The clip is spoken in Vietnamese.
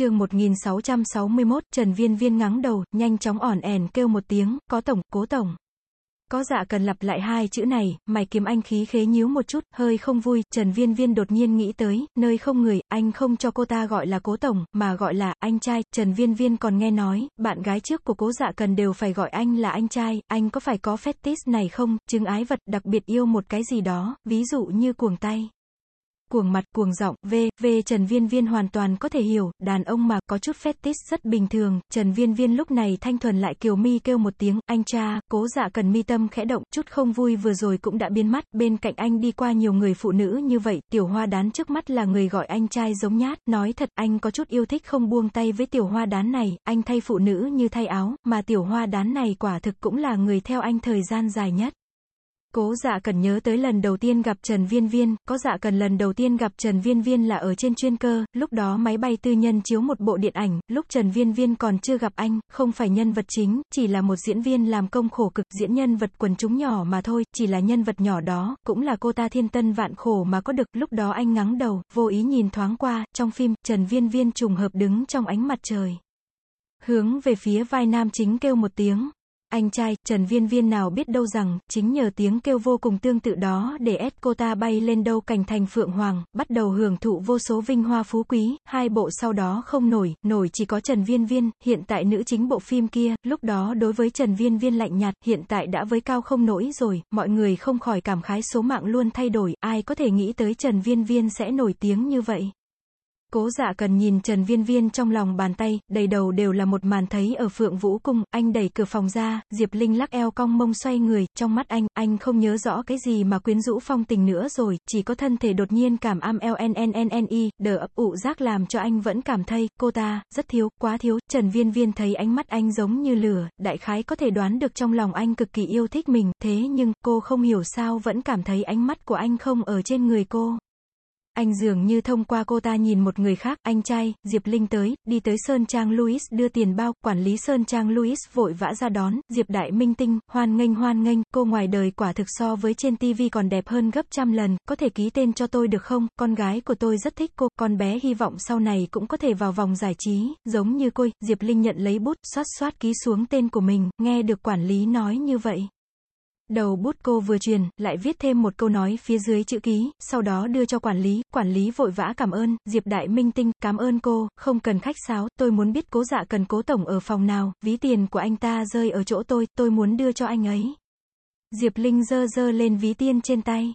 chương 1661, Trần Viên Viên ngắng đầu, nhanh chóng ỏn ẻn kêu một tiếng, có tổng, cố tổng. Có dạ cần lặp lại hai chữ này, mày kiếm anh khí khế nhíu một chút, hơi không vui, Trần Viên Viên đột nhiên nghĩ tới, nơi không người, anh không cho cô ta gọi là cố tổng, mà gọi là, anh trai, Trần Viên Viên còn nghe nói, bạn gái trước của cố dạ cần đều phải gọi anh là anh trai, anh có phải có fetish này không, chứng ái vật, đặc biệt yêu một cái gì đó, ví dụ như cuồng tay cuồng mặt, cuồng giọng, v, v Trần Viên Viên hoàn toàn có thể hiểu, đàn ông mà có chút fetish rất bình thường, Trần Viên Viên lúc này thanh thuần lại kiều mi kêu một tiếng, anh cha, cố dạ cần mi tâm khẽ động, chút không vui vừa rồi cũng đã biến mất, bên cạnh anh đi qua nhiều người phụ nữ như vậy, tiểu hoa đán trước mắt là người gọi anh trai giống nhát, nói thật, anh có chút yêu thích không buông tay với tiểu hoa đán này, anh thay phụ nữ như thay áo, mà tiểu hoa đán này quả thực cũng là người theo anh thời gian dài nhất. Cố dạ cần nhớ tới lần đầu tiên gặp Trần Viên Viên, có dạ cần lần đầu tiên gặp Trần Viên Viên là ở trên chuyên cơ, lúc đó máy bay tư nhân chiếu một bộ điện ảnh, lúc Trần Viên Viên còn chưa gặp anh, không phải nhân vật chính, chỉ là một diễn viên làm công khổ cực diễn nhân vật quần chúng nhỏ mà thôi, chỉ là nhân vật nhỏ đó, cũng là cô ta thiên tân vạn khổ mà có được, lúc đó anh ngắng đầu, vô ý nhìn thoáng qua, trong phim, Trần Viên Viên trùng hợp đứng trong ánh mặt trời. Hướng về phía vai nam chính kêu một tiếng, anh trai, Trần Viên Viên nào biết đâu rằng, chính nhờ tiếng kêu vô cùng tương tự đó để ép cô ta bay lên đâu cành thành phượng hoàng, bắt đầu hưởng thụ vô số vinh hoa phú quý, hai bộ sau đó không nổi, nổi chỉ có Trần Viên Viên, hiện tại nữ chính bộ phim kia, lúc đó đối với Trần Viên Viên lạnh nhạt, hiện tại đã với cao không nổi rồi, mọi người không khỏi cảm khái số mạng luôn thay đổi, ai có thể nghĩ tới Trần Viên Viên sẽ nổi tiếng như vậy. Cố dạ cần nhìn Trần Viên Viên trong lòng bàn tay, đầy đầu đều là một màn thấy ở Phượng Vũ Cung, anh đẩy cửa phòng ra, Diệp Linh lắc eo cong mông xoay người, trong mắt anh, anh không nhớ rõ cái gì mà quyến rũ phong tình nữa rồi, chỉ có thân thể đột nhiên cảm am LNNNI, đờ ấp ụ giác làm cho anh vẫn cảm thấy, cô ta, rất thiếu, quá thiếu, Trần Viên Viên thấy ánh mắt anh giống như lửa, đại khái có thể đoán được trong lòng anh cực kỳ yêu thích mình, thế nhưng, cô không hiểu sao vẫn cảm thấy ánh mắt của anh không ở trên người cô. Anh dường như thông qua cô ta nhìn một người khác, anh trai, Diệp Linh tới, đi tới Sơn Trang Louis đưa tiền bao, quản lý Sơn Trang Louis vội vã ra đón, Diệp Đại Minh Tinh, hoan nghênh hoan nghênh, cô ngoài đời quả thực so với trên TV còn đẹp hơn gấp trăm lần, có thể ký tên cho tôi được không, con gái của tôi rất thích cô, con bé hy vọng sau này cũng có thể vào vòng giải trí, giống như cô, Diệp Linh nhận lấy bút, xoát xoát ký xuống tên của mình, nghe được quản lý nói như vậy. Đầu bút cô vừa truyền, lại viết thêm một câu nói phía dưới chữ ký, sau đó đưa cho quản lý, quản lý vội vã cảm ơn, Diệp Đại Minh Tinh, cảm ơn cô, không cần khách sáo, tôi muốn biết cố dạ cần cố tổng ở phòng nào, ví tiền của anh ta rơi ở chỗ tôi, tôi muốn đưa cho anh ấy. Diệp Linh dơ dơ lên ví tiền trên tay.